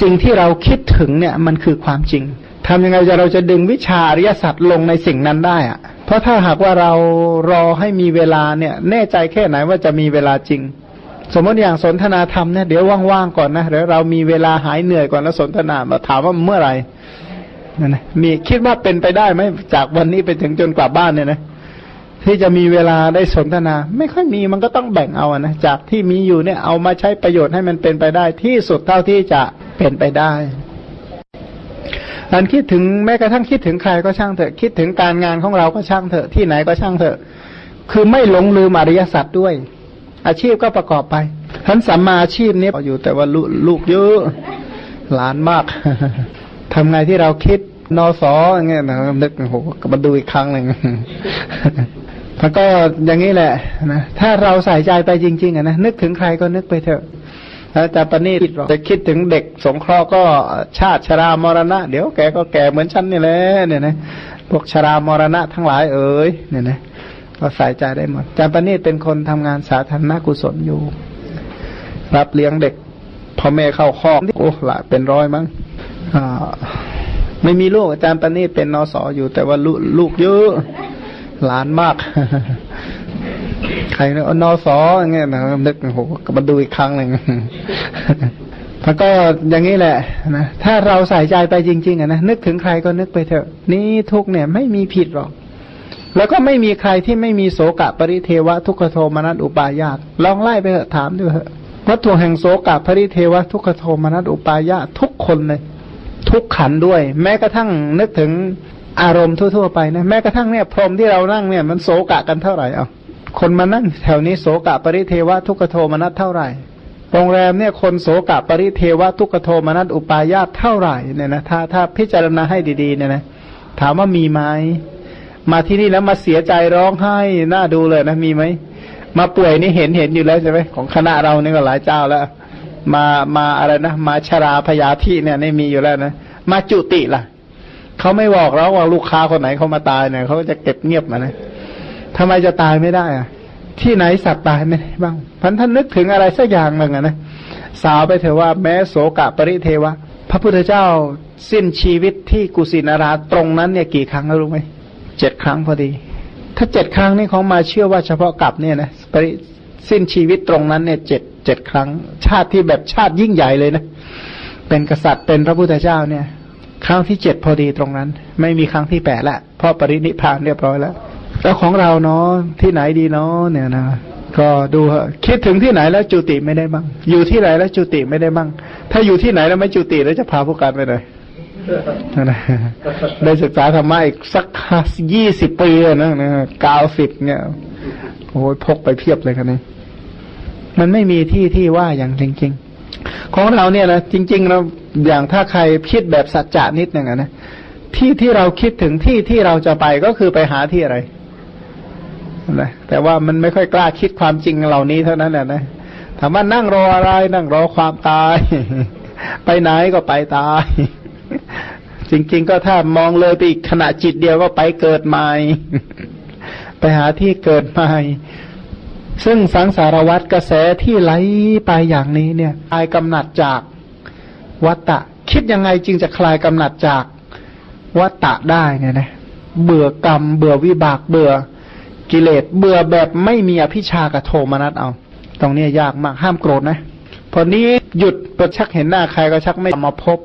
สิ่งที่เราคิดถึงเนี่ยมันคือความจริงทำยังไงจะเราจะดึงวิชาอริยสัจลงในสิ่งนั้นได้อะเพราะถ้าหากว่าเรารอให้มีเวลาเนี่ย แน่ใจแค่ไหนว่าจะมีเวลาจริง สมมติอย่างสนทนาธรรมเนี่ยเดี๋ยวว่างๆก่อนนะเดี๋ยวเรามีเวลาหายเหนื่อยก่อนแล้วสนทนามาถามว่าเมื่อไหร่นั่นนะมีคิดว่าเป็นไปได้ไหมจากวันนี้ไปถึงจนกลับบ้านเนี่ยนะ ที่จะมีเวลาได้สนทนา ไม่ค่อยมีมันก็ต้องแบ่งเอานะจากที่มีอยู่เนี่ยเอามาใช้ประโยชน์ให้มันเป็นไปได้ที่สุดเท่าที่จะเป็นไปได้อันคิดถึงแม้กระทั่งคิดถึงใครก็ช่างเถอะ คิดถึงการงานของเราก็ช่างเถอะที่ไหนก็ช่างเถอะ คือไม่หลงลืมอริยสัจด้วย อาชีพก็ประกอบไปท่านสัมมาอาชีพนี้อยู่แต่ว่าลูกเยอะหลานมากทำไงที่เราคิดนอสออย่างเงี้ยนะนึกโอ้โหมาดูอีกครั้งหนึ่ง มันก็อย่างนี้แหละนะถ้าเราใส่ใจไปจริงๆอะนะนึกถึงใครก็นึกไปเถอะแต่ปณีตจะคิดถึงเด็กสงเคราะห์ก็ชาติชรามรณะ เดี๋ยวแกก็แก่เหมือนฉันนี่แหละเนี่ยนะพวกชรามรณะทั้งหลายเอ๋ยเนี่ยนะก็ใส่ใจได้หมดจารย์ปณีตเป็นคนทำงานสาธารณกุศลอยู่ รับเลี้ยงเด็กพ่อแม่เข้าคอกโอ้ละเป็นร้อยมั้งอ่าไม่มีลูกอาจารย์ปณีตเป็นนอสออยู่ แต่ว่าลูกเยอะ หลานมาก ใครเนี่ยนอสออย่างเงี้ยนะนึกโอ้โหมาดูอีกครั้งหนึ่งมันก็อย่างนี้แหละนะถ้าเราใส่ใจไปจริง ๆอะนะนึกถึงใครก็นึกไปเถอะ นี่ทุกเนี่ยไม่มีผิดหรอก แล้วก็ไม่มีใครที่ไม่มีโสกะปริเทวะทุกขโทมนัสอุปายาตลองไล่ไปเถอะถามดูเถอะวัตถุแห่งโสกะปริเทวะทุกขโทมนัสอุปายาตทุกคนเลยทุกขันด้วย แม้กระทั่งนึกถึง อารมณ์ทั่ว ๆ ไปนะแม้กระทั่งเนี่ยพรมที่เรานั่งเนี่ยมันโศกะกันเท่าไหร่เอาคนมานั่งแถวนี้โศกะปริเทวะทุกขโทมนัสเท่าไหร่โรงแรมเนี่ยคนโศกะปริเทวะทุกขโทมนัสอุปายาตเท่าไหร่เนี่ยนะถ้าถ้าพิจารณาให้ดีๆเนี่ยนะถามว่ามีไหมมาที่นี่แล้วมาเสียใจร้องไห้น่าดูเลยนะมีไหมมาป่วยนี่เห็นเห็นอยู่แล้วใช่ไหมของคณะเราเนี่ก็หลายเจ้าแล้ว มามาอะไรนะมาชราพยาธิเนี่ยไม่มีอยู่แล้วนะมาจุติล่ะ เขาไม่บอกแล้วว่าลูกค้าคนไหนเขามาตายเนี่ยเขาจะเก็บเงียบมานะทำไมจะตายไม่ได้อะที่ไหนสัตว์ตายไม่ได้บ้างพันท่านนึกถึงอะไรสักอย่างหนึ่งอะนะสาวไปเถอะว่าแม้โสกะปริเทวะ พระพุทธเจ้าสิ้นชีวิตที่กุสินาราตรงนั้นเนี่ยกี่ครั้งรู้ไหมเจ็ดครั้งพอดี ถ้าเจ็ดครั้งนี่เขามาเชื่อว่าเฉพาะกับเนี่ยนะปริสิ้นชีวิตตรงนั้นเนี่ยเจ็ดเจ็ดครั้ง ชาติที่แบบชาติยิ่งใหญ่เลยนะ เป็นกษัตริย์เป็นพระพุทธเจ้าเนี่ย ครั้งที่เจ็ดพอดีตรงนั้น ไม่มีครั้งที่แปดละเพราะปรินิพานเรียบร้อยแล้วแล้วของเราเนาะที่ไหนดีเนาะเนี่ยนะก็ดูคิดถึงที่ไหนแล้วจุติไม่ได้บ้าง อยู่ที่ไหนแล้วจุติไม่ได้บ้าง ถ้าอยู่ที่ไหนแล้วไม่จุติแล้วจะพาพวกกันไปไหนได้ศึกษาธรรมะอีกสักยี่สิบปีนะนะเก้าสิบเนี่ยโอ้ยพกไปเพียบเลยกันนี่มันไม่มีที่ที่ว่าอย่างจริงๆ ของเราเนี่ยนะจริง ๆ เราอย่างถ้าใครคิดแบบสัจจะนิดหนึ่งนะที่ที่เราคิดถึงที่ที่เราจะไปก็คือไปหาที่อะไรนะแต่ว่ามันไม่ค่อยกล้าคิดความจริงเหล่านี้เท่านั้นแหละนะถามว่านั่งรออะไร นั่งรอความตาย ไปไหนก็ไปตาย จริง ๆ ก็ถ้ามองเลยไปอีกขณะจิตเดียวก็ไปเกิดใหม่ ไปหาที่เกิดใหม่ ซึ่งสังสารวัตรกระแสที่ไหลไปอย่างนี้เนี่ยคลายกำหนัดจากวัตตะ คิดยังไงจึงจะคลายกำหนัดจากวัตตะได้เนี่ยนะเบื่อกรรม เบื่อวิบากเบื่อกิเลสเบื่อแบบไม่มีอภิชากับโทมนัสเอา ตรงนี้ยากมากห้ามโกรธนะพอนี้หยุดประชักเห็นหน้าใครก็ชักไม่มาพบ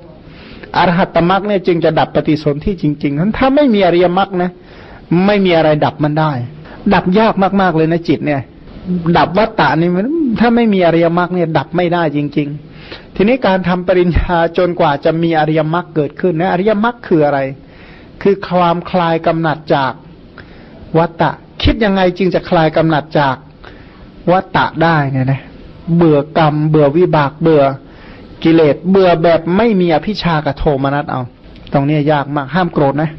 อรหัตตมรักเนี่ยจึงจะดับปฏิสนธิจริงๆนั้นถ้าไม่มีอริยมรรคนะ ไม่มีอะไรดับมันได้ ดับยากมากๆเลยนะจิตเนี่ย ดับวัตตานี่ถ้าไม่มีอริยมรรคเนี่ยดับไม่ได้จริง ๆ ทีนี้การทำปริญญาจนกว่าจะมีอริยมรรคเกิดขึ้นนะอริยมรรคคืออะไร คือความคลายกำหนัดจากวัตตะ คิดยังไงจึงจะคลายกำหนัดจากวัตตะได้เนี่ยนะเบื่อกรรม เบื่อวิบากเบื่อกิเลสเบื่อแบบไม่มีอภิชากับโทมนัสเอา ตรงนี้ยากมากห้ามโกรธนะ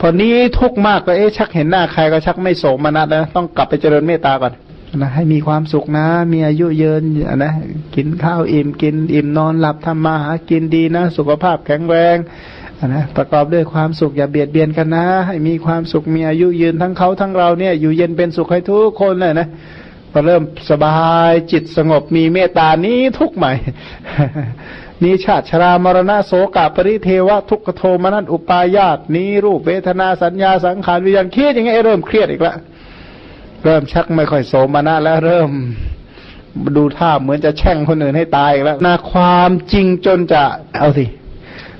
พอนี้ทุกข์มากก็เอ๊ะชักเห็นหน้าใครก็ชักไม่โสมนัสแล้วต้องกลับไปเจริญเมตตาก่อน นะให้มีความสุขนะ มีอายุยืนนะกินข้าวอิ่มกิน อิ่มนอนหลับทำมาหากินดีนะ สุขภาพแข็งแรงนะประกอบด้วยความสุขอย่าเบียดเบียนกันนะ ให้มีความสุขมีอายุยืนทั้งเขาทั้งเราเนี่ย อยู่เย็นเป็นสุขให้ทุกคนเลยนะพอเริ่มสบายจิตสงบมีเมตตานี้ทุกใหม่นี้ชาติชรามรณะโสกปริเทวะทุกขโทมนันอุปายาตนี้รูปเวทนาสัญญาสังขารวิญญาณเครียดอย่างเงี้ยเริ่มเครียดอีกแล้ว เริ่มชักไม่ค่อยโสมนัสแล้วเริ่มดูท่าเหมือนจะแช่งคนอื่นให้ตายอีกแล้วนาความจริงจนจะเอาสิ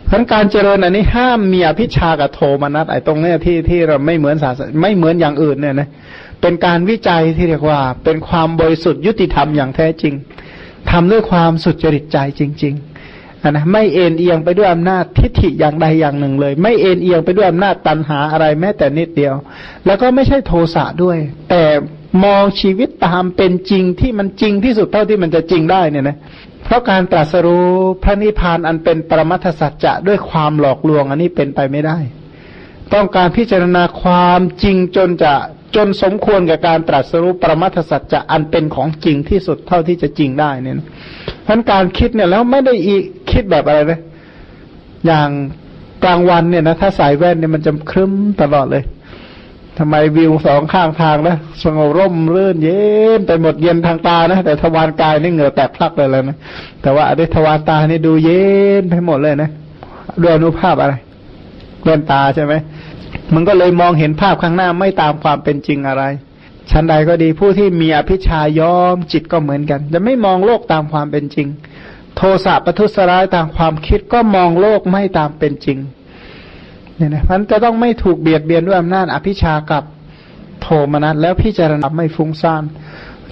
เพราะการเจริญอันนี้ห้ามมีอภิชากับโทมนัสไอ้ตรงเนี้ยที่ที่เราไม่เหมือนศาสไม่เหมือนอย่างอื่นเนี่ยนะเป็นการวิจัยที่เรียกว่า เป็นความบริสุทธิ์ยุติธรรมอย่างแท้จริงทำด้วยความสุจริตใจจริง ๆ นะไม่เอ็นเอียงไปด้วยอำนาจทิฏฐิอย่างใดอย่างหนึ่งเลย ไม่เอ็นเอียงไปด้วยอำนาจตันหาอะไรแม้แต่นิดเดียว แล้วก็ไม่ใช่โทสะด้วย แต่มองชีวิตตามเป็นจริงที่มันจริงที่สุดเท่าที่มันจะจริงได้เนี่ยนะเพราะการตรัสรู้พระนิพพานอันเป็นปรมัตสัจจะด้วยความหลอกลวง อันนี้เป็นไปไม่ได้ ต้องการพิจารณาความจริงจนจะจนสมควรกับการตรัสรู้ปรมัตสัจจะอันเป็นของจริงที่สุดเท่าที่จะจริงได้เนี่ย เพราะการคิดเนี่ยแล้วไม่ได้อีคิดแบบอะไรนะอย่างกลางวันเนี่ยนะถ้าใส่แว่นเนี่ยมันจะครึ้มตลอดเลยทำไมวิวสองข้างทางนะสงบร่มรื่นเย็นไปหมดเย็นทางตานะแต่ทวารกายนี่เหงื่อแตกพลักเลยเลยนะแต่ว่าอด้ทวารตานี่ดูเย็นไปหมดเลยนะด้วยอนุภาพอะไรเล่นตาใช่ไหมมันก็เลยมองเห็นภาพข้างหน้าไม่ตามความเป็นจริงอะไร ชั้นใดก็ดีผู้ที่มีอภิชายอมจิตก็เหมือนกัน จะไม่มองโลกตามความเป็นจริง โทสะปทุสร้ายตามความคิดก็มองโลกไม่ตามเป็นจริงเนี่ยนะมันจะต้องไม่ถูกเบียดเบียนด้วยอำนาจอภิชากับโทมนัสแล้วพิจารณาไม่ฟุ้งซ่าน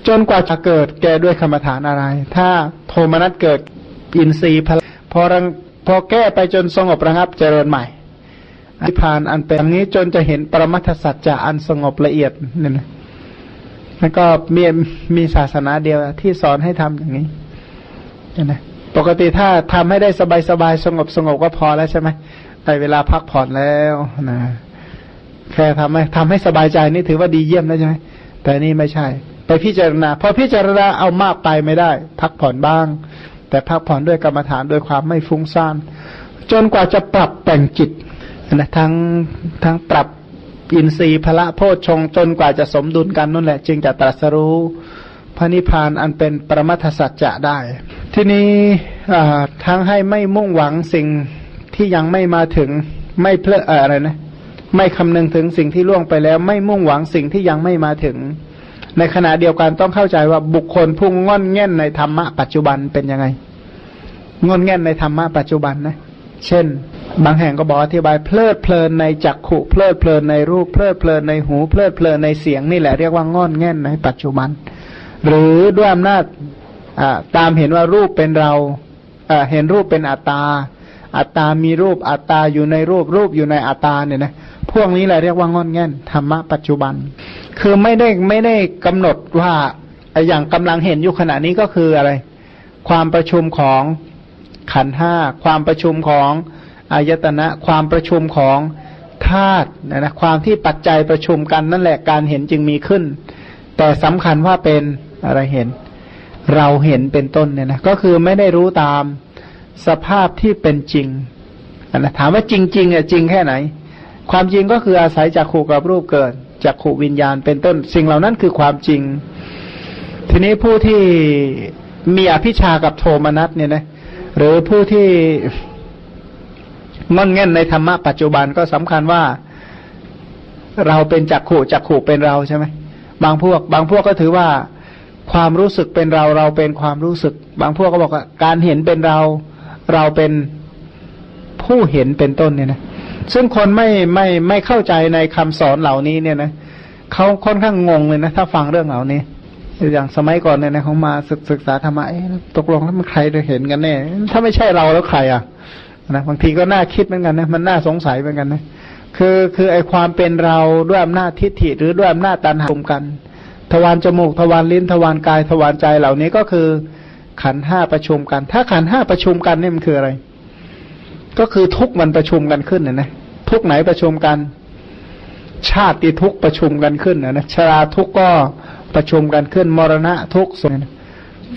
จนกว่าจะเกิดแก่ด้วยกรรมฐานอะไร ถ้าโทมนัสเกิดอินทรีย์พอรังพอแก้ไปจนสงบระงับเจริญใหม่อิพานอันเป็นนี้จนจะเห็นปรมัตถสัจจะอันสงบละเอียดเนี่ยนะ แล้วก็มีมีศาสนาเดียวที่สอนให้ทำอย่างนี้นะปกติถ้าทำให้ได้สบายสบายสงบสงบก็พอแล้วใช่ไหมได้เวลาพักผ่อนแล้วนะแค่ทำให้ทำให้สบายใจนี่ถือว่าดีเยี่ยมแล้วใช่ไหมแต่นี่ไม่ใช่ ไปพิจารณาพอพิจารณาเอามากไปไม่ได้ พักผ่อนบ้าง แต่พักผ่อนด้วยกรรมฐานด้วยความไม่ฟุ้งซ่านจนกว่าจะปรับแต่งจิตนะทั้งทั้งปรับ อินทรีย์พละโพชฌงจนกว่าจะสมดุลกันนั่นแหละ จึงจะตรัสรู้พระนิพพานอันเป็นปรมัตสัจจะได้ ทีนี้ทั้งให้ไม่มุ่งหวังสิ่งที่ยังไม่มาถึงไม่เพลออะไรนะ ไม่คำนึงถึงสิ่งที่ล่วงไปแล้ว ไม่มุ่งหวังสิ่งที่ยังไม่มาถึง ในขณะเดียวกันต้องเข้าใจว่าบุคคลพุ่งง่อนแง่นในธรรมะปัจจุบันเป็นยังไง ง่อนแง่นในธรรมะปัจจุบันนะ เช่น บางแห่งก็บอกอธิบายเพลิดเพลินในจักขุเพลิดเพลินในรูปเพลิดเพลินในหูเพลิดเพลินในเสียงนี่แหละเรียกว่าง่อนแง่นในปัจจุบัน หรือด้วยอำนาจตามเห็นว่ารูปเป็นเราเห็นรูปเป็นอัตตา อัตตามีรูปอัตตาอยู่ในรูปรูปอยู่ในอัตตาเนี่ยนะพวกนี้แหละเรียกว่างอนแง่นธรรมะปัจจุบัน คือไม่ได้ไม่ได้กำหนดว่าอย่างกำลังเห็นอยู่ขณะนี้ก็คืออะไร ความประชุมของ ขันห้าความประชุมของอายตนะความประชุมของธาตุนะนะความที่ปัจจัยประชุมกันนั่นแหละการเห็นจึงมีขึ้น แต่สำคัญว่าเป็นอะไรเห็น เราเห็นเป็นต้นเนี่ยนะก็คือไม่ได้รู้ตามสภาพที่เป็นจริงนะถามว่าจริงๆอะจริงแค่ไหน ความจริงก็คืออาศัยจากขู่กับรูปเกิดจากขู่วิญญาณเป็นต้น สิ่งเหล่านั้นคือความจริง ทีนี้ผู้ที่มีอภิชากับโทมนัสเนี่ยนะ หรือผู้ที่งอนเง่นในธรรมะปัจจุบันก็สำคัญว่า เราเป็นจักขู่จักขู่เป็นเราใช่ไหมบางพวก บางพวกก็ถือว่าความรู้สึกเป็นเราเราเป็นความรู้สึก บางพวกก็บอกว่าการเห็นเป็นเรา เราเป็นผู้เห็นเป็นต้นเนี่ยนะซึ่งคนไม่ไม่ไม่เข้าใจในคำสอนเหล่านี้เนี่ยนะเขาค่อนข้างงงเลยนะถ้าฟังเรื่องเหล่านี้ อย่างสมัยก่อนเนี่ยนะเขามาศึกศึกษาธรรมะตกลงแล้วมันใครจะเห็นกันแน่ ถ้าไม่ใช่เราแล้วใครอะนะบางทีก็น่าคิดเหมือนกันนะมันน่าสงสัยเหมือนกันนะคือคือไอความเป็นเราด้วยอำนาจทิฏฐิหรือด้วยอำนาจตันหารวมกัน ทวารจมูกทวารลิ้นทวารกายทวารใจเหล่านี้ก็คือ ขันห้าประชุมกัน ถ้าขันห้าประชุมกันนี่มันคืออะไร ก็คือทุกมันประชุมกันขึ้นนะนะทุกไหนประชุมกัน ชาติทุกประชุมกันขึ้นนะนะชราทุกก็ ประชุมกันขึ้นมรณะทุกส่วน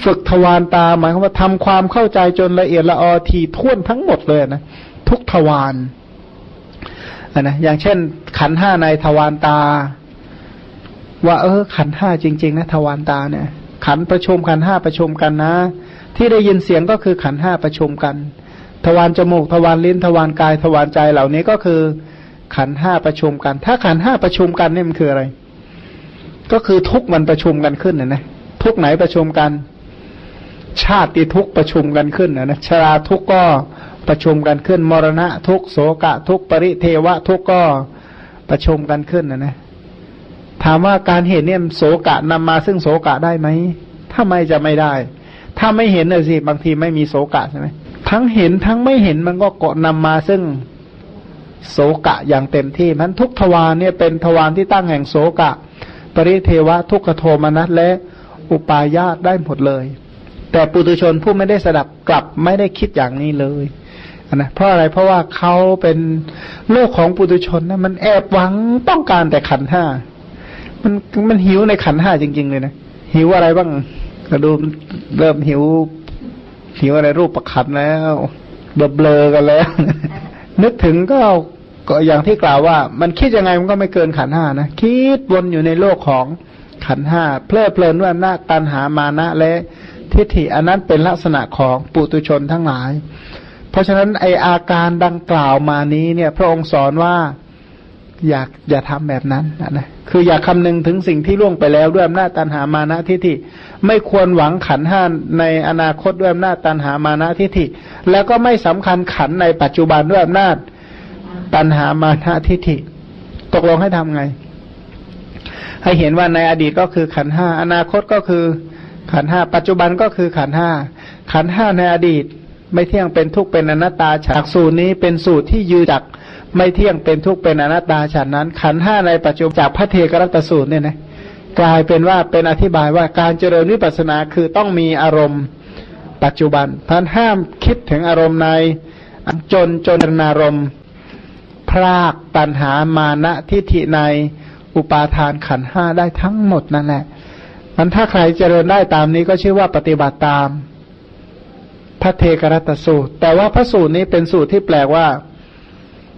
ฝึกทวารตาหมายความว่าทำความเข้าใจจนละเอียดละออทีท่วนทั้งหมดเลยนะทุกทวารนนะอย่างเช่น ขันห้าในทวารตา ว่าเออ ขันห้าจริง ๆ นะทวารตาเนี่ย ขันประชุมขันห้าประชุมกันนะ ที่ได้ยินเสียงก็คือขันห้าประชุมกัน ทวารจมูกทวารลิ้นทวารกายทวารใจเหล่านี้ก็คือ ขันห้าประชุมกัน ถ้าขันห้าประชุมกันนี่มันคืออะไร ก็คือทุกมันประชุมกันขึ้นนะนะทุกไหนประชุมกัน ชาติทุกประชุมกันขึ้นนะนะชราทุกก็ประชุมกันขึ้น มรณะทุกโสกะ ทุกปริเทวะ ทุกก็ประชุมกันขึ้นนะนะถามว่าการเห็นเนี่ยโสกะนำมาซึ่งโสกะได้ไหมถ้าไม่จะไม่ได้ ถ้าไม่เห็นเลยสิบางทีไม่มีโสกะใช่ไหมทั้งเห็นทั้งไม่เห็นมันก็เกาะนำมาซึ่งโสกะอย่างเต็มที่มันทุกทวารเนี่ยเป็นทวารที่ตั้งแห่งโสกะ ปริเทวะทุกขโทมนัสและอุปาญาตได้หมดเลย แต่ปุถุชนผู้ไม่ได้สดับกลับไม่ได้คิดอย่างนี้เลยนะเพราะอะไรเพราะว่าเขาเป็นโลกของปุถุชนนะมันแอบหวังต้องการแต่ขันห้ามันมันหิวในขันห้าจริง ๆ เลยนะหิวอะไรบ้างก็ดูเริ่มหิว หิวอะไรรูปประคันแล้วเบลเบลกันแล้ว นึกถึงก็ ก็อย่างที่กล่าวว่า มันคิดยังไงมันก็ไม่เกินขันห้านะ คิดวนอยู่ในโลกของขันห้าเพลิดเพลินด้ว่าหน้าตันหามานะและทิฏฐิอันนั้นเป็นลักษณะของปุตุชนทั้งหลาย เพราะฉะนั้นไออาการดังกล่าวมานี้เนี่ย พระองค์สอนว่าอยากอย่าทำแบบนั้นนะคืออย่าคำนึงถึงสิ่งที่ล่วงไปแล้วด้วยอำนาจตันหามานะทิฏฐิไม่ควรหวังขันห้าในอนาคตด้วยอำนาจตันหามานะทิฏฐิแล้วก็ไม่สำคัญขันในปัจจุบันด้วยอำนาจ ตันหามานะทิฏฐิ ตกลงให้ทำไง ให้เห็นว่าในอดีตก็คือขันห้าอนาคตก็คือขันห้าปัจจุบันก็คือขันห้าขันห้าในอดีต ไม่เที่ยงเป็นทุกเป็นอนัตตาฉากสูตรนี้เป็นสูตรที่ยืดจากไม่เที่ยงเป็นทุกข์เป็นอนัตตาฉันนั้น ขันห้าในปัจจุบันจากพระเทกรัตสูตรเนี่ยนะกลายเป็นว่าเป็นอธิบายว่าการเจริญวิปัสสนาคือต้องมีอารมณ์ปัจจุบันท่านห้ามคิดถึงอารมณ์ในจนจนนารมณ์ พรากตัณหามานะทิฏฐิในอุปาทานขันห้าได้ทั้งหมดนั่นแหละมันถ้าใครเจริญได้ตามนี้ก็ชื่อว่าปฏิบัติตามพระเทกรัตสูตร แต่ว่าพระสูตรนี้เป็นสูตรที่แปลว่า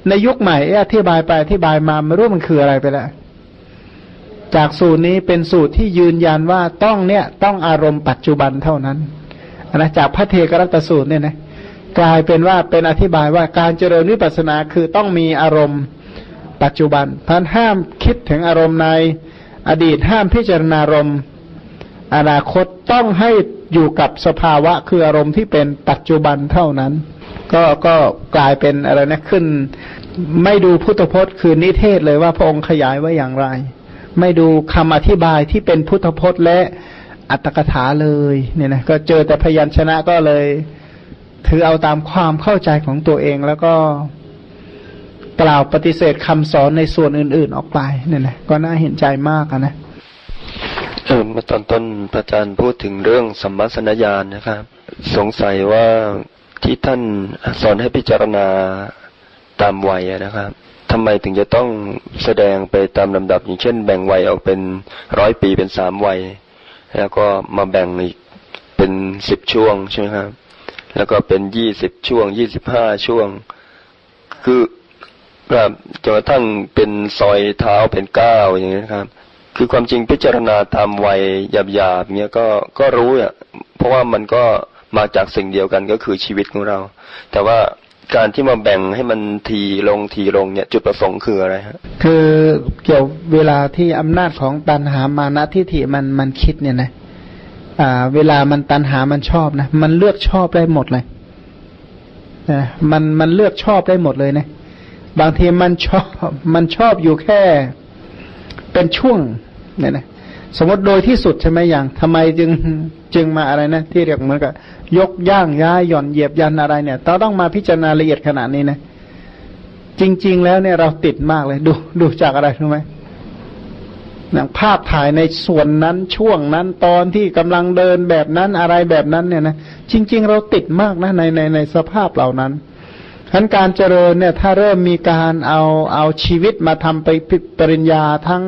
ในยุคใหม่อธิบายไปอธิบายมาไม่รู้มันคืออะไรไปแล้วจากสูตรนี้เป็นสูตรที่ยืนยันว่าต้องเนี่ยต้องอารมณ์ปัจจุบันเท่านั้นนะจากพระเทกรัตสูตรเนี่ยนะ กลายเป็นว่าเป็นอธิบายว่าการเจริญวิปัสสนาคือต้องมีอารมณ์ปัจจุบันท่านห้ามคิดถึงอารมณ์ในอดีตห้ามพิจารณารมณ์อนาคตต้องให้อยู่กับสภาวะคืออารมณ์ที่เป็นปัจจุบันเท่านั้น ก็ก็กลายเป็นอะไรนะขึ้น ไม่ดูพุทธพจน์คือนิเทศเลยว่าพระองค์ขยายไว้อย่างไร ไม่ดูคำอธิบายที่เป็นพุทธพจน์และอัตถกถาเลยเนี่ยนะก็เจอแต่พยัญชนะก็เลย ถือเอาตามความเข้าใจของตัวเองแล้วก็กล่าวปฏิเสธคำสอนในส่วนอื่น ๆ ออกไปเนี่ยนะก็น่าเห็นใจมากนะเออมาตอนต้นพระอาจารย์พูดถึงเรื่องสัมมาสัญญาณนะครับ สงสัยว่าที่ท่านสอนให้พิจารณาตามวัยนะครับทำไมถึงจะต้องแสดงไปตามลำดับอย่างเช่น แบ่งวัยออกเป็นร้อยปีเป็นสามวัย แล้วก็มาแบ่งอีกเป็นสิบช่วงใช่ไหมครับ แล้วก็เป็นยี่สิบช่วงยี่สิบห้าช่วง คือครับจนกระทั่งเป็นซอยเท้าเป็นก้าวอย่างนี้ครับ คือความจริงพิจารณาตามวัยหยาบๆเนี้ยก็ก็รู้อะเพราะว่ามันก็มาจากสิ่งเดียวกันก็คือชีวิตของเรา แต่ว่าการที่มาแบ่งให้มันทีลงทีลงเนี่ย จุดประสงค์คืออะไรฮะคือเกี่ยวเวลาที่อำนาจของตันหามานะทิฏฐิมันมันคิดเนี่ยนะ เวลามันตันหามันชอบนะ มันเลือกชอบได้หมดเลยนะมันมันเลือกชอบได้หมดเลยนะ บางทีมันชอบ มันชอบอยู่แค่เป็นช่วงเนี่ยนะสมมติโดยที่สุดใช่ไหมอย่างทำไมจึงจึงมาอะไรนะ ที่เรียกเหมือนกับยกย่างย้ายหย่อนเหยียบยันอะไรเนี่ยเราต้องมาพิจารณาละเอียดขนาดนี้นะ จริง ๆ แล้วเนี่ยเราติดมากเลย ดูดูจากอะไรรู้ไหม อย่างภาพถ่ายในส่วนนั้นช่วงนั้นตอนที่กำลังเดินแบบนั้นอะไรแบบนั้นเนี่ยนะจริง ๆ เราติดมากนะในในในสภาพเหล่านั้นทั้นการเจริญเนี่ยถ้าเริ่มมีการเอาเอาชีวิตมาทำไปปริญญาทั้ง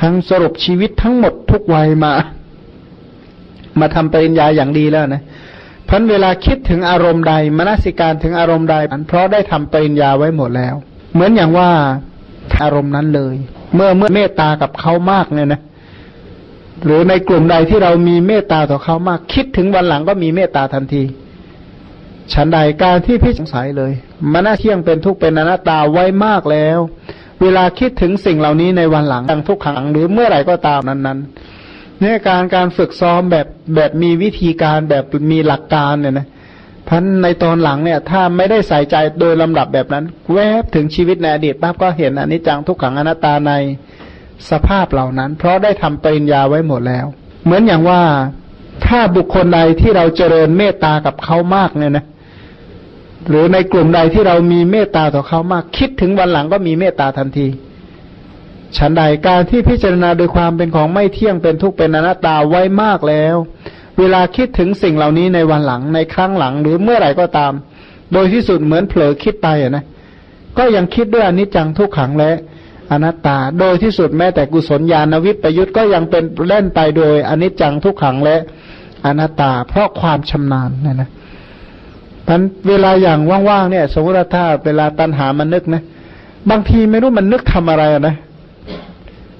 ทั้งสรุปชีวิตทั้งหมดทุกวัยมา มาทำปริญญาอย่างดีแล้วนะพันเวลาคิดถึงอารมณ์ใดมนสิการถึงอารมณ์ใดเพราะได้ทำปริญญาไว้หมดแล้ว เหมือนอย่างว่าอารมณ์นั้นเลย เมื่อเมื่อเมตตากับเขามากเนี่ยนะ หรือในกลุ่มใดที่เรามีเมตตาต่อเขามาก คิดถึงวันหลังก็มีเมตตาทันที ฉันใดการที่พี่สงสัยเลยมันน่าเที่ยงเป็นทุกข์เป็นอนัตตาไว้มากแล้ว เวลาคิดถึงสิ่งเหล่านี้ในวันหลังดังทุกขังหรือเมื่อไหร่ก็ตามนั้นๆเนี่ยการการฝึกซ้อมแบบแบบมีวิธีการแบบมีหลักการเนี่ยนะ พันในตอนหลังเนี่ย ถ้าไม่ได้ใส่ใจโดยลำดับแบบนั้น แวบถึงชีวิตในอดีตปั๊บก็เห็นอนิจจังทุกขังอนัตตาในสภาพเหล่านั้น เพราะได้ทำปริญญาไว้หมดแล้ว เหมือนอย่างว่าถ้าบุคคลใดที่เราเจริญเมตตากับเขามากเนี่ยนะหรือในกลุ่มใดที่เรามีเมตตาต่อเขามาก คิดถึงวันหลังก็มีเมตตาทันทีฉันใดการที่พิจารณาโดยความเป็นของไม่เที่ยงเป็นทุกข์เป็นอนัตตาไว้มากแล้ว เวลาคิดถึงสิ่งเหล่านี้ในวันหลังในครั้งหลังหรือเมื่อไหร่ก็ตาม โดยที่สุดเหมือนเผลอคิดไปอะนะ ก็ยังคิดด้วยอนิจจังทุกขังและอนัตตา โดยที่สุดแม้แต่กุศลญาณวิปยุทธ์ก็ยังเป็นเล่นไปโดยอนิจจังทุกขังและอนัตตา เพราะความชำนาญเนี่ยนะมันเวลาอย่างว่างๆเนี่ย สมมติถ้าเวลาตันหามันนึกนะ บางทีไม่รู้มันนึกทำอะไรนะ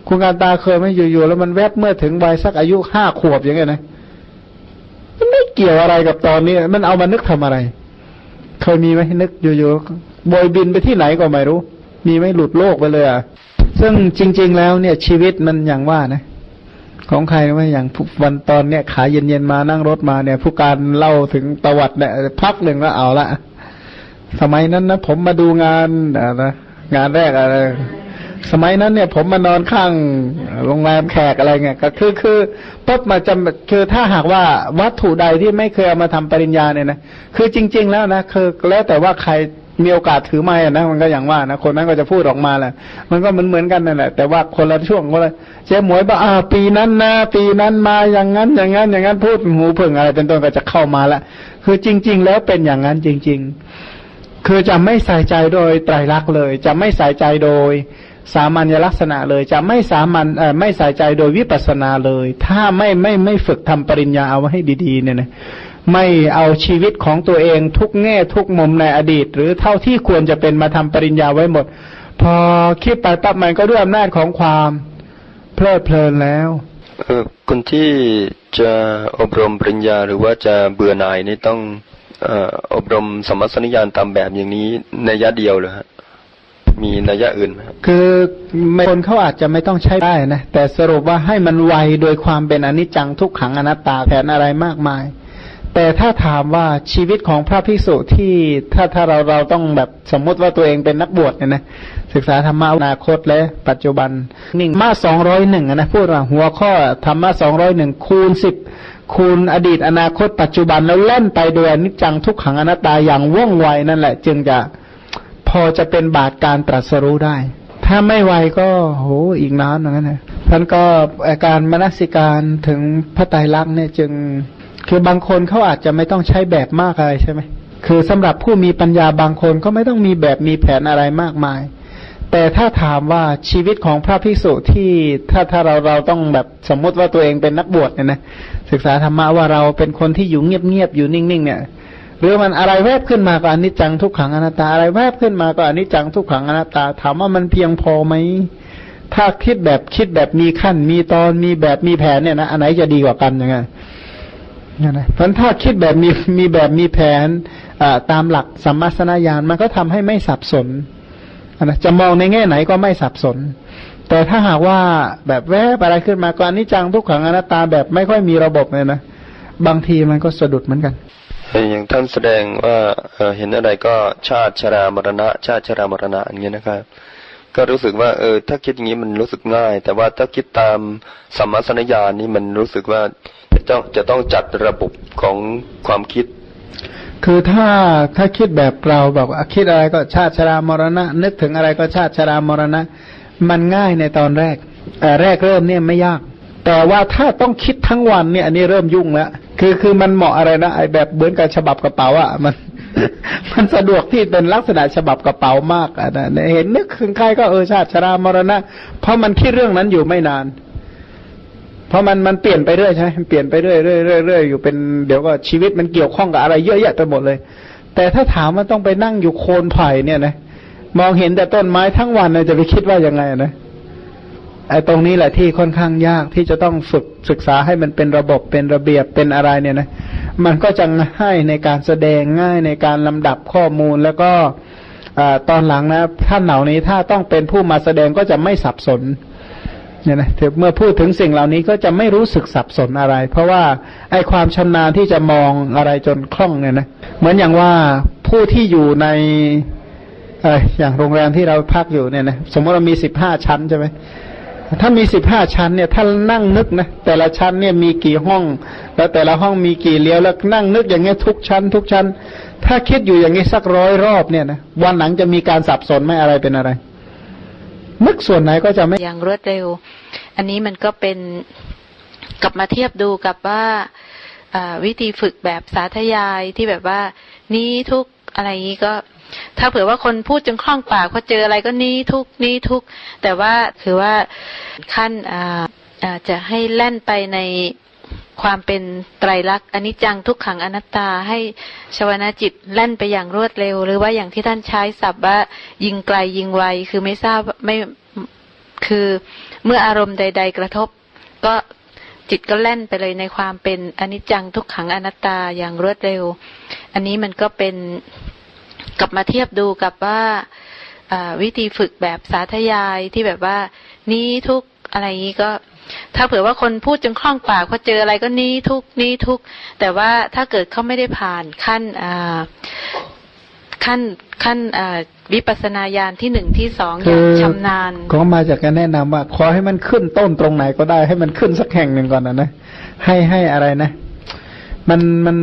คุณการตาเคยไหมอยู่ๆแล้วมันแวบเมื่อถึงวัยสักอายุห้าขวบอย่างเงี้ยนะ มันไม่เกี่ยวอะไรกับตอนนี้มันเอามานึกทำอะไร เคยมีไหมนึกอยู่ๆบอยบินไปที่ไหนก็ไม่รู้ มีไหมหลุดโลกไปเลยอะซึ่งจริง ๆ แล้วเนี่ยชีวิตมันอย่างว่านะ ของใครว่อย่างวันตอนเนี้ยขาเย็นๆมานั่งรถมาเนี่ย ผู้การเล่าถึงประวัติเนี่ยพักหนึ่งแล้วเอาละสมัยนั้นนะผมมาดูงานนะงานแรกอะไร สมัยนั้นเนี่ยผมมานอนข้างโรงแรมแขกอะไรเงี้ยก็คือคือปุ๊บมาจำคือถ้าหากว่าวัตถุใดที่ไม่เคยเอามาทำปริญญาเนี่ยนะคือจริง ๆ แล้วนะคือแล้วแต่ว่าใครมีโอกาสถือไม้นะมันก็อย่างว่านะคนนั้นก็จะพูดออกมาแหละมันก็เหมือนเหมือนกันนั่นแหละแต่ว่าคนละช่วงคนละเจ๊หมวยบอกอ่าปีนั้นนะปีนั้นมาอย่างนั้นอย่างนั้น อย่างนั้นพูดหูเพิ่งอะไรเป็นต้นก็จะเข้ามาละคือจริง ๆ แล้วเป็นอย่างนั้นจริง ๆ คือจะไม่ใส่ใจโดยไตรลักษณ์เลย จะไม่ใส่ใจโดย สามัญลักษณะเลย จะไม่สามัญไม่ใส่ใจโดยวิปัสนาเลย ถ้าไม่ไม่ไม่ฝึกทำปริญญาเอาไว้ให้ดีๆเนี่ยนะไม่เอาชีวิตของตัวเองทุกแง่ทุกมุมในอดีต หรือเท่าที่ควรจะเป็นมาทำปริญญาไว้หมด พอคิดไปปั๊บมันก็ด้วยอำนาจของความเพลิดเพลินแล้วเออคนที่จะอบรมปริญญาหรือว่าจะเบื่อหน่ายนี่ต้องออบรมสมัสนิยานตามแบบอย่างนี้ในยะเดียวเลยฮะ มีนัยยะอื่นไหมคือคนเขาอาจจะไม่ต้องใช้ได้นะ แต่สรุปว่าให้มันไวโดยความเป็นอนิจจังทุกขังอนัตตาแผนอะไรมากมาย แต่ถ้าถามว่าชีวิตของพระภิกษุที่ถ้าถ้าเราเราต้องแบบสมมติว่าตัวเองเป็นนักบวชเนี่ยนะศึกษาธรรมะอนาคตและปัจจุบันนิ่งมาสองร้อยหนึ่งนะพูดว่าหัวข้อธรรมะสองร้อยหนึ่งคูณสิบคูณอดีตอนาคตปัจจุบันแล้วเล่นไปโดยอนิจจังทุกขังอนัตตาอย่างว่องไวนั่นแหละ จึงจะ พอจะเป็นบาทการตรัสรู้ได้ ถ้าไม่ไวก็โหอีกนานเหมือนกันนะท่านก็อาการมนสิการถึงพระไตรลักษณ์เนี่ยจึง คือบางคนเขาอาจจะไม่ต้องใช้แบบมากอะไรใช่ไหมคือสำหรับผู้มีปัญญาบางคนก็ไม่ต้องมีแบบมีแผนอะไรมากมาย แต่ถ้าถามว่าชีวิตของพระภิกษุที่ถ้าถ้าเราเราต้องแบบสมมุติว่าตัวเองเป็นนักบวชเนี่ยนะศึกษาธรรมะว่าเราเป็นคนที่อยู่เงียบๆอยู่นิ่งๆเนี่ย หรือมันอะไรแวบขึ้นมาก็อนิจจังทุกขังอนัตตาอะไรแวบขึ้นมาก็อนิจจังทุกขังอนัตตา ถามว่ามันเพียงพอไหมถ้าคิดแบบคิดแบบมีขั้น มีตอนมีแบบมีแผนเนี่ยนะอันไหนจะดีกว่ากันยังไงนะนะเพราะถ้าคิดแบบมีมีแบบมีแผนตามหลักสัมมาสนญาณมันก็ทำให้ไม่สับสนนะจะมองในแง่ไหนก็ไม่สับสน แต่ถ้าหากว่าแบบแวบอะไรขึ้นมาก่อนนิจังทุกขังอนัตตาแบบไม่ค่อยมีระบบเลยนะบางทีมันก็สะดุดเหมือนกัน อย่างท่านแสดงว่าเห็นอะไรก็ชาติชรามรณะ ชาติชรามรณะอย่างเงี้ยนะครับ ก็รู้สึกว่า เออ ถ้าคิดอย่างนี้มันรู้สึกง่าย แต่ว่าถ้าคิดตามสัมมาสนญานี่มันรู้สึกว่าจะจะต้องจัดระบบของความคิด คือถ้าถ้าคิดแบบเราแบบคิดอะไรก็ชาติชรามรณะ นึกถึงอะไรก็ชาติชรามรณะ มันง่ายในตอนแรกแรกเริ่มเนี่ยไม่ยาก แต่ว่าถ้าต้องคิดทั้งวันเนี่ยอันนี้เริ่มยุ่งแล้วคือคือมันเหมาะอะไรนะไอแบบเหมือนกับฉบับกระเป๋าอะมันมันสะดวกที่เป็นลักษณะฉบับกระเป๋ามากอะนะเห็นนึกถึงใครก็เออชาติชรามรณะ เพราะมันคิดเรื่องนั้นอยู่ไม่นาน เพราะมันมันเปลี่ยนไปเรื่อยใช่ไหมเปลี่ยนไปเรื่อยเรื่อยเรื่อยเรื่อยอยู่เป็นเดี๋ยวก็ชีวิตมันเกี่ยวข้องกับอะไรเยอะแยะไปหมดเลย แต่ถ้าถามว่าต้องไปนั่งอยู่โคนไผ่เนี่ยนะมองเห็นแต่ต้นไม้ทั้งวันเนี่ยจะไปคิดว่ายังไงนะ ไอ้ตรงนี้แหละที่ค่อนข้างยากที่จะต้องฝึกศึกษาให้มันเป็นระบบเป็นระเบียบเป็นอะไรเนี่ยนะ มันก็จะง่ายในการแสดงง่ายในการลำดับข้อมูลแล้วก็ตอนหลังนะท่านเหล่านี้ถ้าต้องเป็นผู้มาแสดงก็จะไม่สับสนเนี่ยนะเมื่อพูดถึงสิ่งเหล่านี้ก็จะไม่รู้สึกสับสนอะไร เพราะว่าไอความชำนาญที่จะมองอะไรจนคล่องเนี่ยนะเหมือนอย่างว่าผู้ที่อยู่ในออย่างโรงแรมที่เราพักอยู่เนี่ยนะสมมติเรามีสิบห้าชั้นใช่ไหม ถ้ามีสิบห้าชั้นเนี่ยถ้านั่งนึกนะแต่ละชั้นเนี่ยมีกี่ห้อง แล้วแต่ละห้องมีกี่เลี้ยวแล้วนั่งนึกอย่างเงี้ยทุกชั้น ทุกชั้น ถ้าคิดอยู่อย่างนี้ยสักร้อยรอบเนี่ยนะวันหลังจะมีการสับสนไม่อะไรเป็นอะไรนึกส่วนไหนก็จะไม่อย่างรวดเร็ว อันนี้มันก็เป็นกลับมาเทียบดูกับว่าวิธีฝึกแบบสาธยายที่แบบว่า นี้ทุกอะไรนี้ก็ ถ้าเผื่อว่าคนพูดจนคล่องปากพอเจออะไรก็นี้ทุกนี้ทุก แต่ว่าคือว่าขั้นอ่าจะให้แล่นไปในความเป็นไตรลักษณ์อนิจจังทุกขังอนัตตาให้ชวนาจิตแล่นไปอย่างรวดเร็ว หรือว่าอย่างที่ท่านใช้ศัพท์ว่ายิงไกลยิงไวคือไม่ทราบไม่คือเมื่ออารมณ์ใด ๆ กระทบ ก็จิตก็แล่นไปเลยในความเป็นอนิจจังทุกขังอนัตตาอย่างรวดเร็ว อันนี้มันก็เป็น กลับมาเทียบดูกับว่าวิธีฝึกแบบสาธยายที่แบบว่า นี้ทุกอะไรนี้ก็ ถ้าเผื่อว่าคนพูดจนคล่องปากพอเจออะไรก็นี้ทุกนี้ทุก แต่ว่าถ้าเกิดเขาไม่ได้ผ่านขั้นขั้นขั้นวิปัสนาญาณที่หนึ่งที่สองอย่างชำนาญก็มาจากการแนะนำว่า ขอให้มันขึ้นต้นตรงไหนก็ได้ให้มันขึ้นสักแห่งหนึ่งก่อนนะนะให้ให้อะไรนะ มันมัน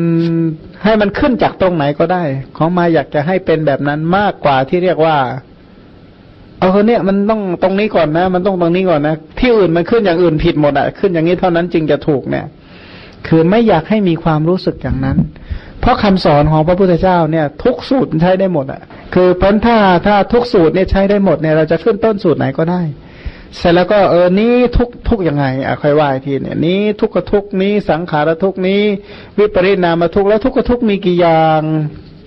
ให้มันขึ้นจากตรงไหนก็ได้ ของมาอยากจะให้เป็นแบบนั้นมากกว่าที่เรียกว่า เอาคนเนี้ยมันต้องตรงนี้ก่อนนะ มันต้องตรงนี้ก่อนนะที่อื่นมันขึ้นอย่างอื่นผิดหมดอะขึ้นอย่างนี้เท่านั้นจึงจะถูกเนี่ย คือไม่อยากให้มีความรู้สึกอย่างนั้น เพราะคำสอนของพระพุทธเจ้าเนี่ย ทุกสูตรใช้ได้หมดอะคือพราะถ้าถ้าทุกสูตรเนี่ยใช้ได้หมดเนี่ยเราจะขึ้นต้นสูตรไหนก็ได้ เสร็จแล้วก็เออนี้ทุกทุกยังไงอะค่อยว่าทีเนี่ยนี้ทุกขทุกนี้สังขารทุกนี้ วิปริณามทุกแล้วทุกขทุกมีกี่อย่าง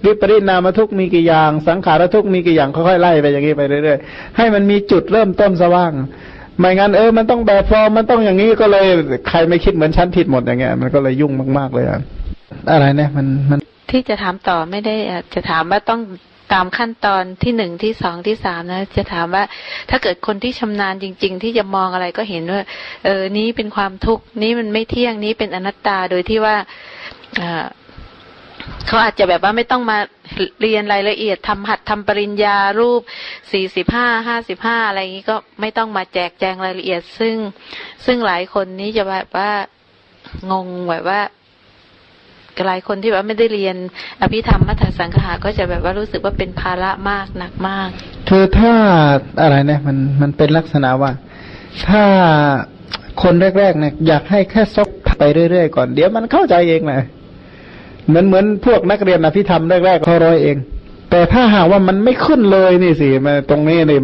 วิปริณามทุกมีกี่อย่าง สังขารทุกมีกี่อย่างค่อยๆไล่ไปอย่างนี้ไปเรื่อยๆให้มันมีจุดเริ่มต้นสว่างไม่งั้นเออมันต้องแบบฟอร์มมันต้องอย่างนี้ก็เลยใครไม่คิดเหมือนฉันผิดหมดอย่างเงี้ยมันก็เลยยุ่งมากๆเลยอะอะไรเนี่ยมันมันที่จะถามต่อไม่ได้จะถามว่าต้อง ตามขั้นตอนที่หนึ่งที่สองที่สามนะ จะถามว่า ถ้าเกิดคนที่ชำนาญจริง ๆ ที่จะมองอะไรก็เห็นว่า เออนี้เป็นความทุกข์นี้มันไม่เที่ยงนี้เป็นอนัตตาโดยที่ว่าเขาอาจจะแบบว่าไม่ต้องมาเรียนรายละเอียดทำหัดทำปริญญารูปสี่สิบห้าห้าสิบห้าอะไรอย่างนี้ก็ไม่ต้องมาแจกแจงรายละเอียด ซึ่งซึ่งหลายคนนี้จะแบบว่างงแบบว่า หลายคนที่ว่าไม่ได้เรียน อภิธรรมมัทสังขะก็จะแบบว่ารู้สึกว่าเป็นภาระมากหนักมาก คือถ้าอะไรเนี่ยมันมันเป็นลักษณะว่า ถ้าคนแรกๆเนี่ยอยากให้แค่ซกไปเรื่อยๆก่อน เดี๋ยวมันเข้าใจเองแหละเหมือนเหมือนพวกนักเรียนอภิธรรมแรกๆเขาร้อยเอง แต่ถ้าหากว่ามันไม่ขึ้นเลยนี่สิมาตรงนี้นี่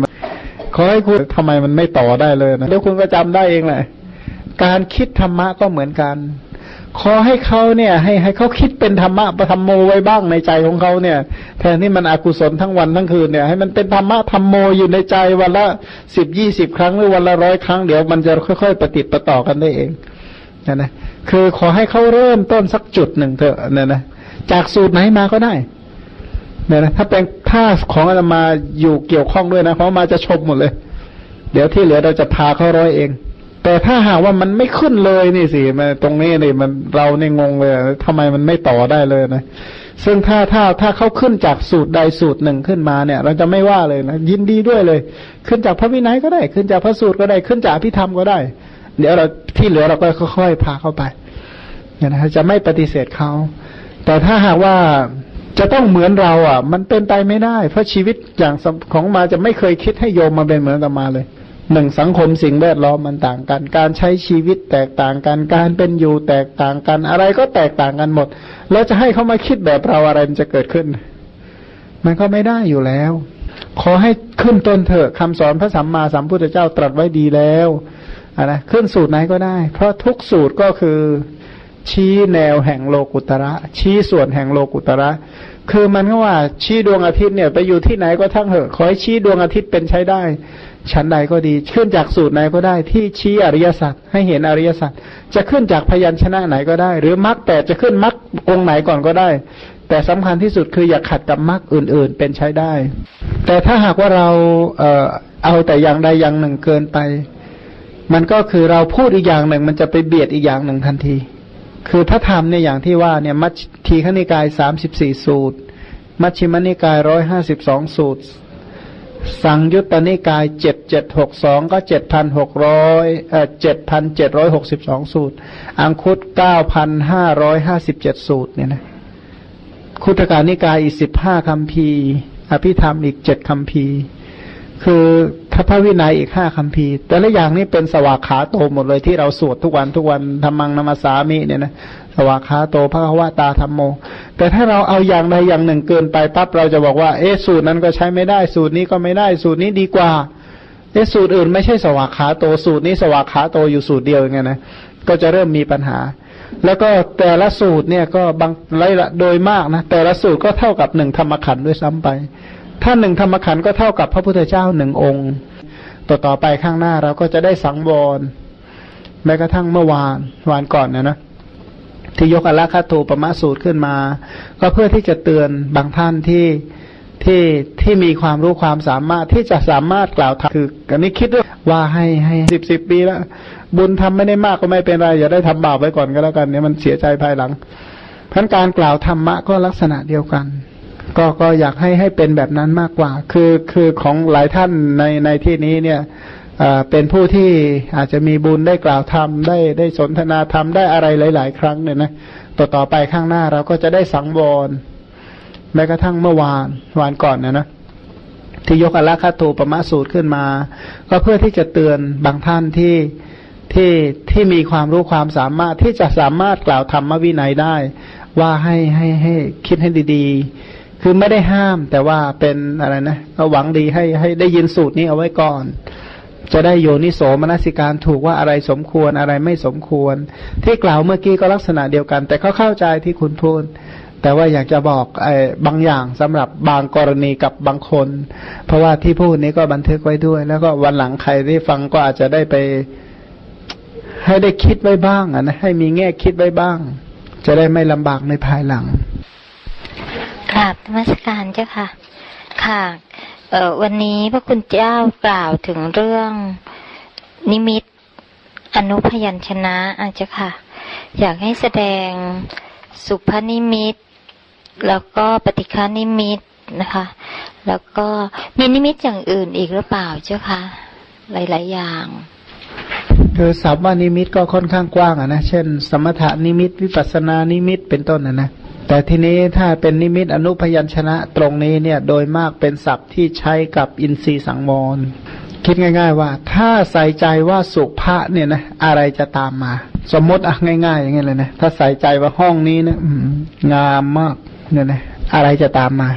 ขอให้คุณทำไมมันไม่ต่อได้เลยนะเดี๋ยวคุณก็จำได้เองแหละการคิดธรรมะก็เหมือนกัน ขอให้เขาเนี่ย ให้ให้เขาคิดเป็นธรรมะประธรรมโมไว้บ้างในใจของเขาเนี่ย แทนที่มันอกุศลทั้งวันทั้งคืนเนี่ยให้มันเป็นธรรมะธรรมโมอยู่ในใจวันละสิบยี่สิบครั้งหรือวันละร้อยครั้งเดี๋ยวมันจะค่อยๆปฏิติประต่อกันได้เองนะนะคือขอให้เขาเริ่มต้นสักจุดหนึ่งเถอะนี่ยนะจากสูตรไหนมาก็ได้เนี่ยนะถ้าเป็นถ้าของอามาอยู่เกี่ยวข้องด้วยนะเพราะมาจะชมหมดเลย เดี๋ยวที่เหลือเราจะพาเขาร้อยเอง แต่ถ้าหากว่ามันไม่ขึ้นเลยนี่สิมาตรงนี้นี่มันเราเนี่ยงงเลยทำไมมันไม่ต่อได้เลยนะ ซึ่งถ้าถ้าถ้าเขาขึ้นจากสูตรใดสูตรหนึ่งขึ้นมาเนี่ย เราจะไม่ว่าเลยนะยินดีด้วยเลย ขึ้นจากพระวินัยก็ได้ ขึ้นจากพระสูตรก็ได้ขึ้นจากพิธรรมก็ได้ เดี๋ยวเราที่เหลือเราก็ค่อยๆพาเข้าไปเนี่ยนะจะไม่ปฏิเสธเขาแต่ถ้าหากว่าจะต้องเหมือนเราอะ มันเป็นไปไม่ได้ เพราะชีวิตอย่างของมาจะไม่เคยคิดให้โยมมาเป็นเหมือนกันมาเลย หนึ่งสังคมสิ่งแวดล้อมมันต่างกัน การใช้ชีวิตแตกต่างกัน การเป็นอยู่แตกต่างกัน อะไรก็แตกต่างกันหมด แล้วจะให้เขามาคิดแบบเราอะไรมันจะเกิดขึ้น มันก็ไม่ได้อยู่แล้ว ขอให้ขึ้นต้นเถอะคำสอนพระสัมมาสัมพุทธเจ้าตรัสไว้ดีแล้วนะขึ้นสูตรไหนก็ได้ เพราะทุกสูตรก็คือชี้แนวแห่งโลกุตระ ชี้ส่วนแห่งโลกุตระ คือมันก็ว่าชี้ดวงอาทิตย์เนี่ย ไปอยู่ที่ไหนก็ทั้งเหอะขอให้ชี้ดวงอาทิตย์เป็นใช้ได้ ชั้นใดก็ดี ขึ้นจากสูตรไหนก็ได้ที่ชี้อริยสัจให้เห็นอริยสัจจะขึ้นจากพยัญชนะไหนก็ได้ หรือมรรคแปดจะขึ้นมรรคองไหนก่อนก็ได้ แต่สำคัญที่สุดคืออย่าขัดกับมรรคอื่น ๆ เป็นใช้ได้ แต่ถ้าหากว่าเราเอ่อเอาแต่อย่างใดอย่างหนึ่งเกินไป มันก็คือเราพูดอีกอย่างหนึ่ง มันจะไปเบียดอีกอย่างหนึ่งทันที คือพระธรรมเนี่ยอย่างที่ว่าเนี่ยมัชทีขณิกายสามสิบสี่สูตร มัชฌิมนิกายร้อยห้าสิบสองสูตร สังยุตตนิกายเจ็ดเจ็ดหกสองก็เจ็ดพันหกร้อยเอ่อเจ็ดพันเจ็ดร้อยหกสิบสองสูตร อังคุตเก้าพันห้าร้อยห้าสิบเจ็ดสูตรเนี่ยนะคุตการนิกายอีกสิบห้าคำพีอภิธรรมอีกเจ็ดคำพีคือทัพพวินัยอีกห้าคำพีแต่ละอย่างนี่เป็นสวากขาโตหมดเลยที่เราสวดทุกวันทุกวันธรรมังนมัสสามิเนี่ยนะ สวากขาโตพระควตาธรรมโม แต่ถ้าเราเอาอย่างใดอย่างหนึ่งเกินไปปั๊บเราจะบอกว่า เอสูตรนั้นก็ใช้ไม่ได้ สูตรนี้ก็ไม่ได้ สูตรนี้ดีกว่า เอสูตรอื่นไม่ใช่สวากขาโต สูตรนี้สวากขาโตอยู่สูตรเดียวอย่างเงี้ยนะ ก็จะเริ่มมีปัญหา แล้วก็แต่ละสูตรเนี่ยก็บางไรละโดยมากนะ แต่ละสูตรก็เท่ากับหนึ่งธรรมขันธ์ด้วยซ้ำไป ถ้าหนึ่งธรรมขันธ์ก็เท่ากับพระพุทธเจ้าหนึ่งองค์ ต่อต่อไปข้างหน้าเราก็จะได้สังวร แม้กระทั่งเมื่อวานวานก่อนนะนะ ที่ยกอลาคาตูปมะสูตรขึ้นมา ก็เพื่อที่จะเตือนบางท่านที่ที่ที่มีความรู้ความสามารถที่จะสามารถกล่าวทำคืออันนี้คิดว่าให้ให้สิบสิบปีแล้วบุญทำไม่ได้มากก็ไม่เป็นไรอย่าได้ทำบาปไว้ก่อนก็แล้วกันเนี่ยมันเสียใจภายหลังพันการกล่าวธรรมะก็ลักษณะเดียวกัน ก็ก็อยากให้ให้เป็นแบบนั้นมากกว่า คือคือของหลายท่านในในที่นี้เนี่ย เป็นผู้ที่อาจจะมีบุญได้กล่าวธรรมได้ได้สนทนาธรรมได้อะไรหลาย ๆ ครั้งเนี่ยนะต่อต่อไปข้างหน้าเราก็จะได้สังวรแม้กระทั่งเมื่อวานวานก่อนนะนะที่ยกอลาคาตูปมะสูตรขึ้นมา ก็เพื่อที่จะเตือนบางท่านที่ที่ที่มีความรู้ความสามารถที่จะสามารถกล่าวธรรมวินัยได้ ว่าให้ให้ให้คิดให้ดีๆ คือไม่ได้ห้ามแต่ว่าเป็นอะไรนะก็หวังดีให้ให้ได้ยินสูตรนี้เอาไว้ก่อน จะได้โยนิโสมนสิการถูกว่าอะไรสมควรอะไรไม่สมควร ที่กล่าวเมื่อกี้ก็ลักษณะเดียวกัน แต่เขาเข้าใจที่คุณพูดแต่ว่าอยากจะบอกไอ้บางอย่างสำหรับบางกรณีกับบางคน เพราะว่าที่พูดนี้ก็บันทึกไว้ด้วย แล้วก็วันหลังใครที่ฟังก็อาจจะได้ไป ให้ได้คิดไว้บ้างอะนะให้มีแง่คิดไว้บ้าง จะได้ไม่ลำบากในภายหลังกราบธรรมสการเจ้าค่ะ ค่ะ เออวันนี้พระคุณเจ้ากล่าวถึงเรื่องนิมิตอนุพยัญชนะอาจจะค่ะ อยากให้แสดงสุภนิมิต แล้วก็ปฏิฆนิมิตนะคะ แล้วก็มีนิมิตอย่างอื่นอีกหรือเปล่าเจ้าคะหลาย ๆ อย่างคือศัพท์ว่านิมิตก็ค่อนข้างกว้างอะนะ เช่น สมถนิมิต วิปัสสนานิมิตเป็นต้นนะนะ แต่ทีนี้ถ้าเป็นนิมิตอนุพยัญชนะตรงนี้เนี่ยโดยมากเป็นศัพท์ที่ใช้กับอินทรีย์สังวรคิดง่าย ๆ ว่า ถ้าใส่ใจว่าสุภะเนี่ยนะอะไรจะตามมา สมมติอะง่าย ๆ อย่างเงี้ยเลยนะถ้าใส่ใจว่าห้องนี้นะงามมากเนี่ยนะอะไรจะตามมา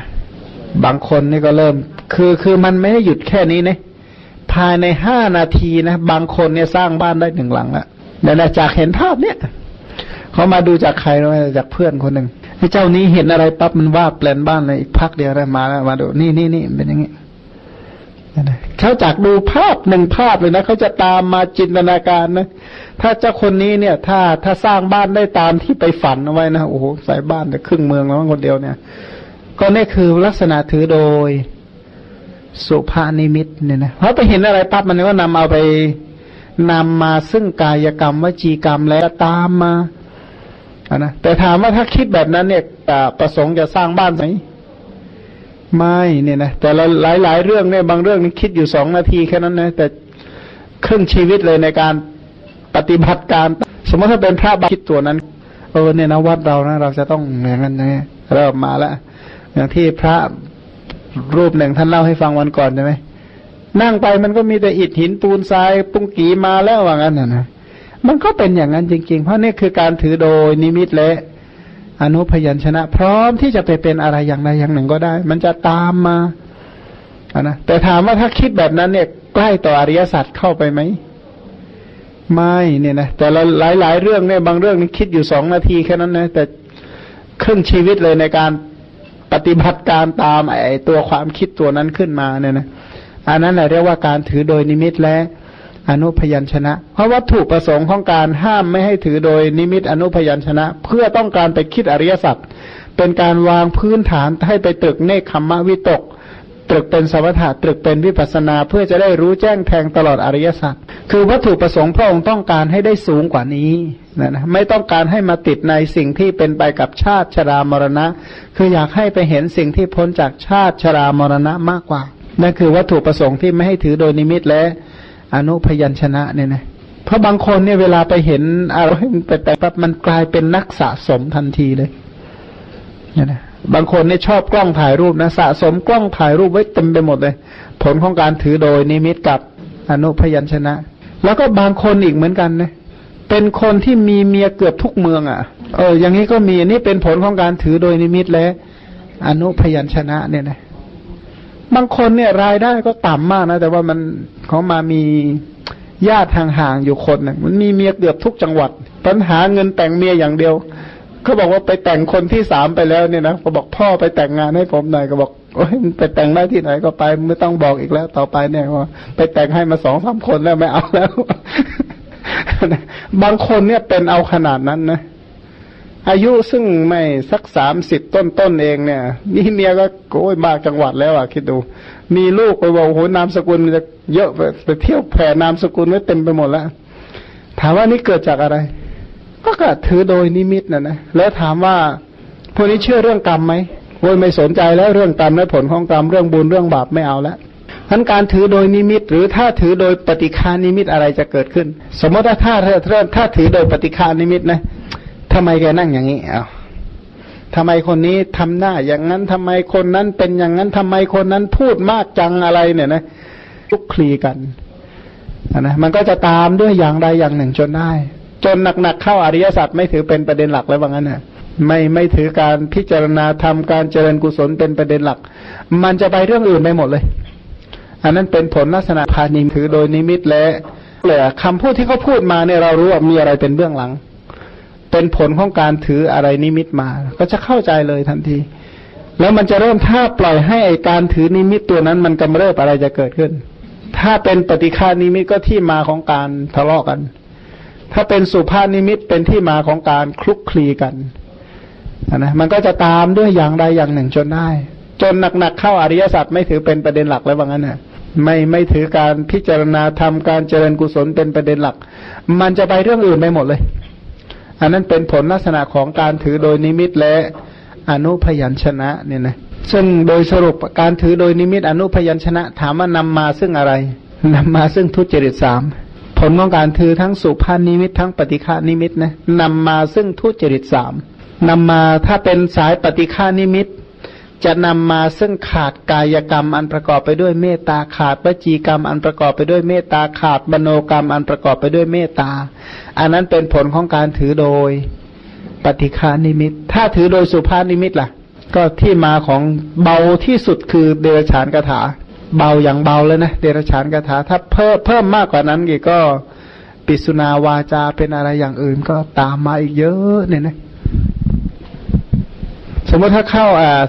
บางคนนี่ก็เริ่ม คือคือมันไม่ได้หยุดแค่นี้นะภายในห้านาทีนะบางคนเนี่ยสร้างบ้านได้หนึ่งหลังละเนี่ยนะจากเห็นภาพเนี่ยเขามาดูจากใครนะจากเพื่อนคนหนึ่ง ไอ้เจ้านี้เห็นอะไรปั๊บมันว่าแปลนบ้านเลยอีกพักเดียวได้มาแล้วมาดูนี่นี่นี่เป็นอย่างนี้เขาจากดูภาพหนึ่งภาพเลยนะเขาจะตามมาจินตนาการนะ ถ้าเจ้าคนนี้เนี่ย ถ้าถ้าสร้างบ้านได้ตามที่ไปฝันเอาไว้นะโอ้โหใส่บ้านแต่ครึ่งเมืองแล้วคนเดียวเนี่ย ก็นี่คือลักษณะถือโดยสุภานิมิตเนี่ยนะเพราะไปเห็นอะไรปั๊บมันก็นำเอาไปนำมาซึ่งกายกรรมวจีกรรมแล้วตามมา นะแต่ถามว่าถ้าคิดแบบนั้นเนี่ยประสงค์จะสร้างบ้านไหมไม่เนี่ยนะแต่ละหลาย ๆ เรื่องเนี่ยบางเรื่องนี่คิดอยู่สองนาทีแค่นั้นนะแต่ครึ่งชีวิตเลยในการปฏิบัติการ สมมติถ้าเป็นพระบาคิดตัวนั้น เออเนี่ยนะวัดเรานะ เราจะต้องอย่างนั้นนะเริ่มมาแล้วอย่างที่พระรูปหนึ่งท่านเล่าให้ฟังวันก่อนใช่ไหมนั่งไปมันก็มีแต่อิฐหินปูนทรายปุ้งกีมาแล้วว่างั้นนะนะ มันก็เป็นอย่างนั้นจริง ๆ เพราะนี่คือการถือโดยนิมิตและอนุพยัญชนะ พร้อมที่จะไปเป็นอะไรอย่างใดอย่างหนึ่งก็ได้ มันจะตามมาะนะแต่ถามว่าถ้าคิดแบบนั้นเนี่ยใกล้ต่ออริยสัจเข้าไปไหมไม่เนี่ยนะแต่ละหลาย ๆ เรื่องเนี่ยบางเรื่องนี่คิดอยู่สองนาทีแค่นั้นนะแต่ครึ่งชีวิตเลยในการปฏิบัติการตามไอ้ตัวความคิดตัวนั้นขึ้นมาเนี่ยนะอันนั้นแหละเรียกว่าการถือโดยนิมิตและ อนุพยัญชนะ เพราะวัตถุประสงค์ของการห้ามไม่ให้ถือโดยนิมิตอนุพยัญชนะ เพื่อต้องการไปคิดอริยสัจเป็นการวางพื้นฐานให้ไปตรึกเนคขมมะวิตก ตรึกเป็นสมถะตรึกเป็นวิปัสนา เพื่อจะได้รู้แจ้งแทงตลอดอริยสัจคือวัตถุประสงค์พระองค์ต้องการให้ได้สูงกว่านี้นะนะไม่ต้องการให้มาติดในสิ่งที่เป็นไปกับชาติชรามรณะ คืออยากให้ไปเห็นสิ่งที่พ้นจากชาติชรามรณะมากกว่านั่นคือวัตถุประสงค์ที่ไม่ให้ถือโดยนิมิตและ อนุพยัญชนะเนี่ยนะเพราะบางคนเนี่ยเวลาไปเห็นอะไรไปแต่ปั๊บมันกลายเป็นนักสะสมทันทีเลยเนี่ยนะบางคนเนี่ยชอบกล้องถ่ายรูปนะสะสมกล้องถ่ายรูปไว้เต็มไปหมดเลย ผลของการถือโดยนิมิตกับอนุพยัญชนะ แล้วก็บางคนอีกเหมือนกันนะเป็นคนที่มีเมียเกือบทุกเมืองอะ่ะ เออ อย่างนี้ก็มีนี่เป็นผลของการถือโดยนิมิตและ อนุพยัญชนะเนี่ยนะ บางคนเนี่ยรายได้ก็ต่ำมากนะ แต่ว่ามันเขามามีญาติห่างๆอยู่คนนึงมันมีเมียเกือบทุกจังหวัด ปัญหาเงินแต่งเมียอย่างเดียวเขาบอกว่าไปแต่งคนที่สามไปแล้วเนี่ยนะก็บอกพ่อไปแต่งงานให้ผมหน่อยก็บอกโอ้ยไปแต่งได้ที่ไหนก็ไปไม่ต้องบอกอีกแล้ว ต่อไปเนี่ยว่าไปแต่งให้มาสองสามคนแล้วไม่เอาแล้ว บางคนเนี่ยเป็นเอาขนาดนั้นนะ อายุซึ่งไม่สักสามสิบต้นต้นเองเนี่ย นี่เมียก็โอ้ยมากจังหวัดแล้วอะคิดดู มีลูกไปบอกโหนามสกุลมันจะเยอะไปเที่ยวแผ่นามสกุลไว้เต็มไปหมดแล้วถามว่านี่เกิดจากอะไร ก็ถือโดยนิมิตนะนะแล้วถามว่าพวกนี้เชื่อเรื่องกรรมไหมโอ้ยไม่สนใจแล้วเรื่องกรรมและผลของกรรมเรื่องบุญเรื่องบาปไม่เอาแล้วทั้นการถือโดยนิมิต หรือถ้าถือโดยปฏิฆนิมิตอะไรจะเกิดขึ้น สมมติถ้าถ้าถ้าถ้าถือโดยปฏิฆนิมิตนะ ทำไมแกนั่งอย่างนี้เอาทำไมคนนี้ทำหน้าอย่างนั้นทำไมคนนั้นเป็นอย่างนั้นทำไมคนนั้นพูดมากจังอะไรเนี่ยนะลุกคลีกันนะมันก็จะตามด้วยอย่างใดอย่างหนึ่งจนได้ จนหนักๆเข้าอริยสัจไม่ถือเป็นประเด็นหลักแล้วว่างั้นนะไม่ไม่ถือการพิจารณาทำการเจริญกุศลเป็นประเด็นหลัก มันจะไปเรื่องอื่นไปหมดเลย อันนั้นเป็นผลลักษณะพานิมถือโดยนิมิตและเลยคำพูดที่เขาพูดมาเนี่ยเรารู้ว่ามีอะไรเป็นเบื้องหลัง เป็นผลของการถืออะไรนิมิตมา ก็จะเข้าใจเลยทันที แล้วมันจะเริ่มถ้าปล่อยให้ไอ้การถือนิมิตตัวนั้น มันกำเริบอะไรจะเกิดขึ้น ถ้าเป็นปฏิฆนิมิตก็ที่มาของการทะเลาะกัน ถ้าเป็นสุภาพนิมิตเป็นที่มาของการคลุกคลีกันนะมันก็จะตามด้วยอย่างใดอย่างหนึ่งจนได้ จนหนักๆเข้าอริยสัจไม่ถือเป็นประเด็นหลักแล้วว่างั้นน่ะไม่ไม่ถือการพิจารณาทำการเจริญกุศลเป็นประเด็นหลัก มันจะไปเรื่องอื่นไปหมดเลย อันนั้นเป็นผลลักษณะของการถือโดยนิมิตและอนุพยัญชนะเนี่ยนะซึ่งโดยสรุปการถือโดยนิมิตอนุพยัญชนะ ถามว่านำมาซึ่งอะไรนำมาซึ่งทุจริตสามผลของการถือทั้งสุภนิมิตทั้งปฏิฆนิมิตนะนำมาซึ่งทุจริตสามนำมาถ้าเป็นสายปฏิฆนิมิต จะนำมาซึ่งขาดกายกรรมอันประกอบไปด้วยเมตตาขาดวจีกรรมอันประกอบไปด้วยเมตตาขาดบโนกรรมอันประกอบไปด้วยเมตตา อันนั้นเป็นผลของการถือโดยปฏิฆานิมิต ถ้าถือโดยสุภาพนิมิตล่ะ ก็ที่มาของเบาที่สุดคือเดรฉานกถา เบาอย่างเบาเลยนะเดรฉานกถา ถ้าเพิ่มเพิ่มมากกว่านั้นอีกก็ปิสุนาวาจาเป็นอะไรอย่างอื่นก็ตามมาอีกเยอะเนี่ยนะสมมติถ้าเข้าอ่า